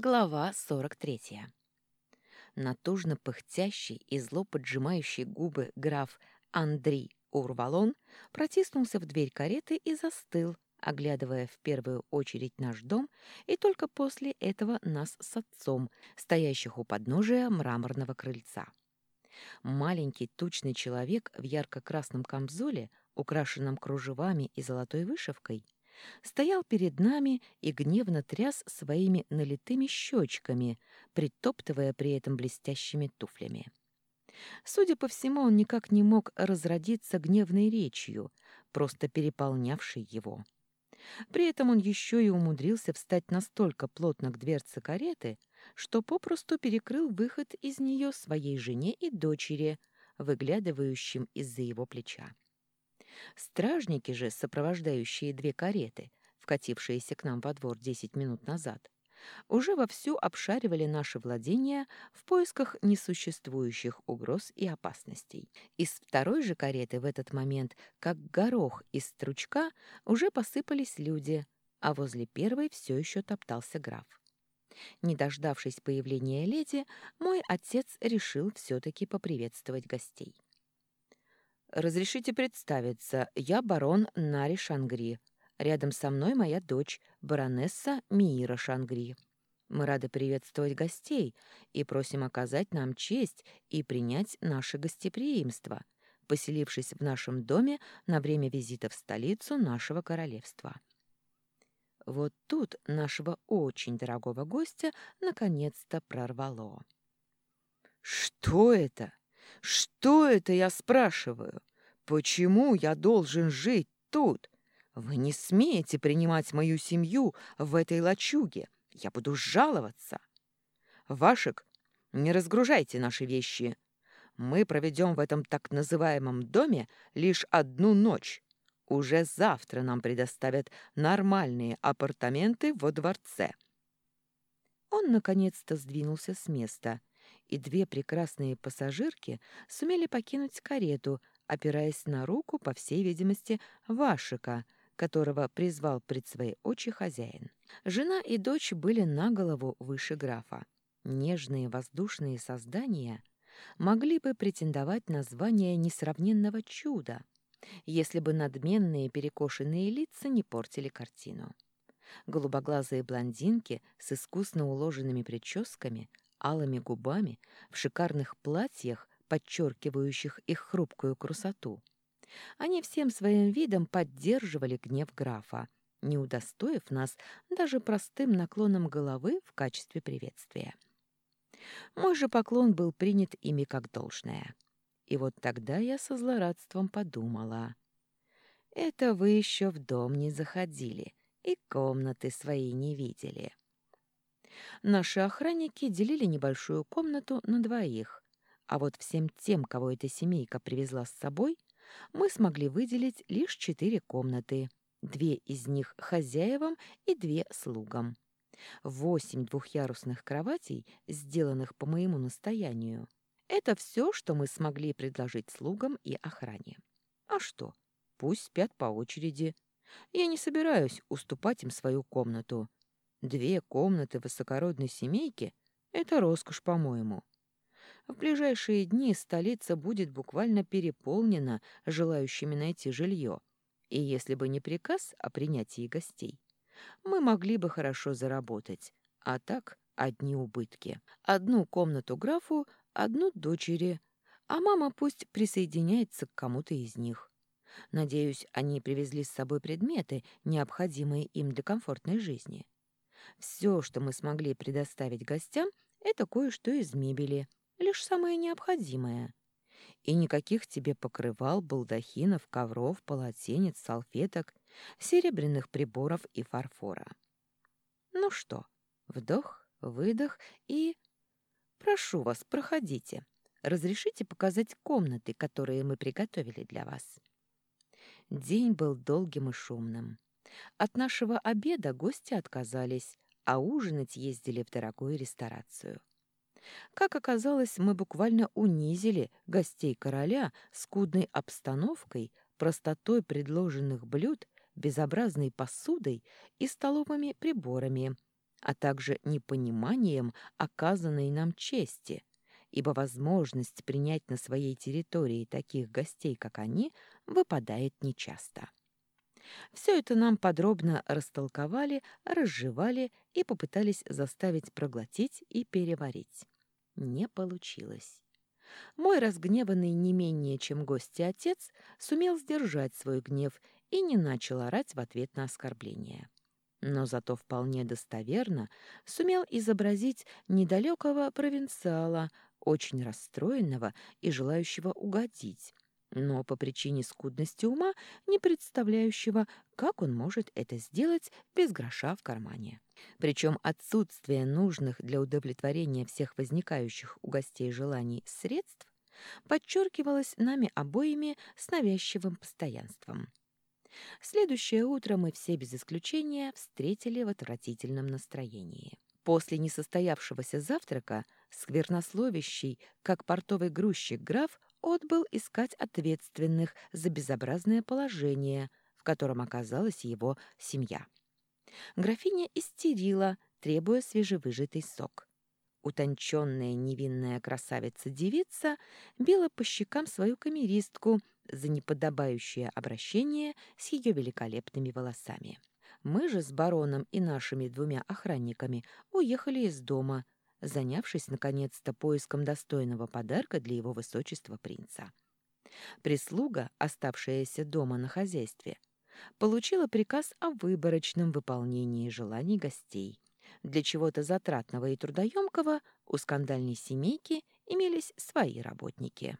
Глава 43. Натужно пыхтящий и зло поджимающий губы граф Андрей Урвалон протиснулся в дверь кареты и застыл, оглядывая в первую очередь наш дом и только после этого нас с отцом, стоящих у подножия мраморного крыльца. Маленький тучный человек в ярко-красном камзоле, украшенном кружевами и золотой вышивкой — стоял перед нами и гневно тряс своими налитыми щечками, притоптывая при этом блестящими туфлями. Судя по всему, он никак не мог разродиться гневной речью, просто переполнявшей его. При этом он еще и умудрился встать настолько плотно к дверце кареты, что попросту перекрыл выход из нее своей жене и дочери, выглядывающим из-за его плеча. Стражники же, сопровождающие две кареты, вкатившиеся к нам во двор десять минут назад, уже вовсю обшаривали наши владения в поисках несуществующих угроз и опасностей. Из второй же кареты в этот момент, как горох из стручка, уже посыпались люди, а возле первой все еще топтался граф. Не дождавшись появления леди, мой отец решил все-таки поприветствовать гостей. «Разрешите представиться, я барон Нари Шангри. Рядом со мной моя дочь, баронесса Миира Шангри. Мы рады приветствовать гостей и просим оказать нам честь и принять наше гостеприимство, поселившись в нашем доме на время визита в столицу нашего королевства». Вот тут нашего очень дорогого гостя наконец-то прорвало. «Что это?» Что это, я спрашиваю? Почему я должен жить тут? Вы не смеете принимать мою семью в этой лачуге. Я буду жаловаться. Вашек, не разгружайте наши вещи. Мы проведем в этом так называемом доме лишь одну ночь. Уже завтра нам предоставят нормальные апартаменты во дворце. Он наконец-то сдвинулся с места и две прекрасные пассажирки сумели покинуть карету, опираясь на руку, по всей видимости, Вашика, которого призвал пред свои очи хозяин. Жена и дочь были на голову выше графа. Нежные воздушные создания могли бы претендовать на звание несравненного чуда, если бы надменные перекошенные лица не портили картину. Голубоглазые блондинки с искусно уложенными прическами алыми губами, в шикарных платьях, подчеркивающих их хрупкую красоту. Они всем своим видом поддерживали гнев графа, не удостоив нас даже простым наклоном головы в качестве приветствия. Мой же поклон был принят ими как должное. И вот тогда я со злорадством подумала. «Это вы еще в дом не заходили и комнаты свои не видели». Наши охранники делили небольшую комнату на двоих, а вот всем тем, кого эта семейка привезла с собой, мы смогли выделить лишь четыре комнаты, две из них хозяевам и две слугам. Восемь двухъярусных кроватей, сделанных по моему настоянию. Это все, что мы смогли предложить слугам и охране. А что? Пусть спят по очереди. Я не собираюсь уступать им свою комнату. Две комнаты высокородной семейки — это роскошь, по-моему. В ближайшие дни столица будет буквально переполнена желающими найти жилье. И если бы не приказ о принятии гостей, мы могли бы хорошо заработать. А так одни убытки. Одну комнату графу, одну дочери, а мама пусть присоединяется к кому-то из них. Надеюсь, они привезли с собой предметы, необходимые им для комфортной жизни. Все, что мы смогли предоставить гостям, это кое-что из мебели, лишь самое необходимое. И никаких тебе покрывал, балдахинов, ковров, полотенец, салфеток, серебряных приборов и фарфора. Ну что, вдох, выдох и... Прошу вас, проходите. Разрешите показать комнаты, которые мы приготовили для вас. День был долгим и шумным. От нашего обеда гости отказались, а ужинать ездили в дорогую ресторацию. Как оказалось, мы буквально унизили гостей короля скудной обстановкой, простотой предложенных блюд, безобразной посудой и столовыми приборами, а также непониманием оказанной нам чести, ибо возможность принять на своей территории таких гостей, как они, выпадает нечасто. Все это нам подробно растолковали, разжевали и попытались заставить проглотить и переварить. Не получилось. Мой разгневанный не менее, чем гости отец, сумел сдержать свой гнев и не начал орать в ответ на оскорбление. Но зато вполне достоверно сумел изобразить недалекого провинциала, очень расстроенного и желающего угодить, но по причине скудности ума не представляющего, как он может это сделать без гроша в кармане. Причем отсутствие нужных для удовлетворения всех возникающих у гостей желаний средств подчеркивалось нами обоими с навязчивым постоянством. Следующее утро мы все без исключения встретили в отвратительном настроении. После несостоявшегося завтрака сквернословящий, как портовый грузчик граф, отбыл искать ответственных за безобразное положение, в котором оказалась его семья. Графиня истерила, требуя свежевыжатый сок. Утонченная невинная красавица-девица била по щекам свою камеристку за неподобающее обращение с ее великолепными волосами. Мы же с бароном и нашими двумя охранниками уехали из дома, занявшись, наконец-то, поиском достойного подарка для его высочества принца. Прислуга, оставшаяся дома на хозяйстве, получила приказ о выборочном выполнении желаний гостей. Для чего-то затратного и трудоемкого у скандальной семейки имелись свои работники.